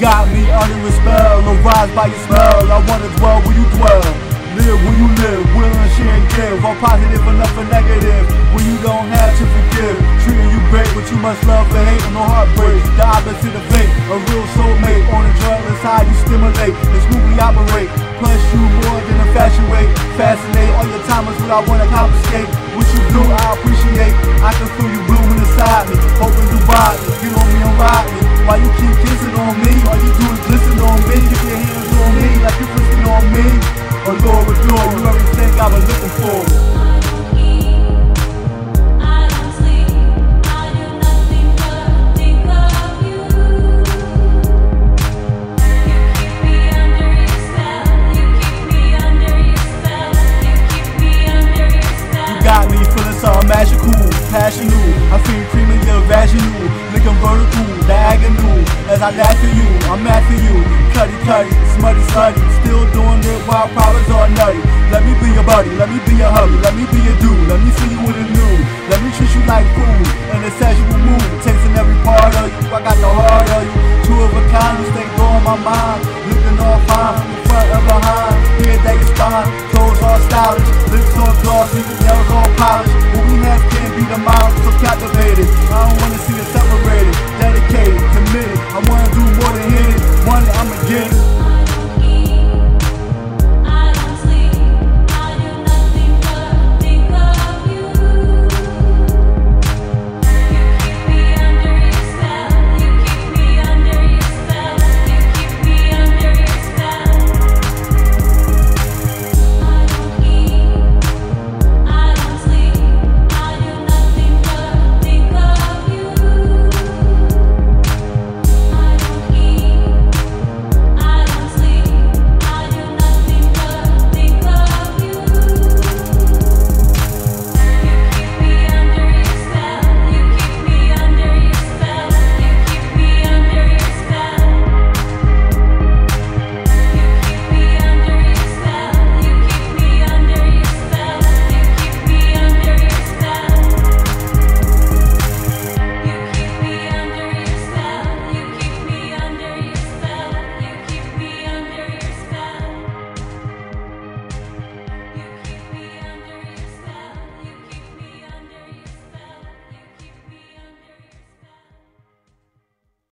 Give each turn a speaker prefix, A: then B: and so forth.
A: got me under a spell, arise by your smell. I wanna dwell where you dwell. Live where you live, willing, share, and give. All positive enough for negative. When you don't have to forgive. Treating you great, but you must love for hate and no heartbreak. The opposite of fate, a real soulmate. On a drugless high, you stimulate and smoothly operate. Plus, you more than way. Fascinate, all your time is what I wanna confiscate. What you do, I appreciate. I can feel you blooming inside me. Hoping you ride me, get on me and ride me. Why you keep kissing on me? All you do is listen on me. Get your hands on me like frisking on me. Oh, allure, oh, allure, you everything I've been looking for. You got me magical, passional. I feel cream in looking vertical, diagonal. As I laugh at you, I'm after you. Cutty, cutty, smutty, slutty. Still doing it while problems are nutty. Let me be your buddy, let me be your hubby, let me be your dude. Let me see you with a new. Let me treat you like food in a sexual mood. Tasting every part of you, I got the heart of you. Two of a kind, you stay blowing my mind. Looking all fine, again.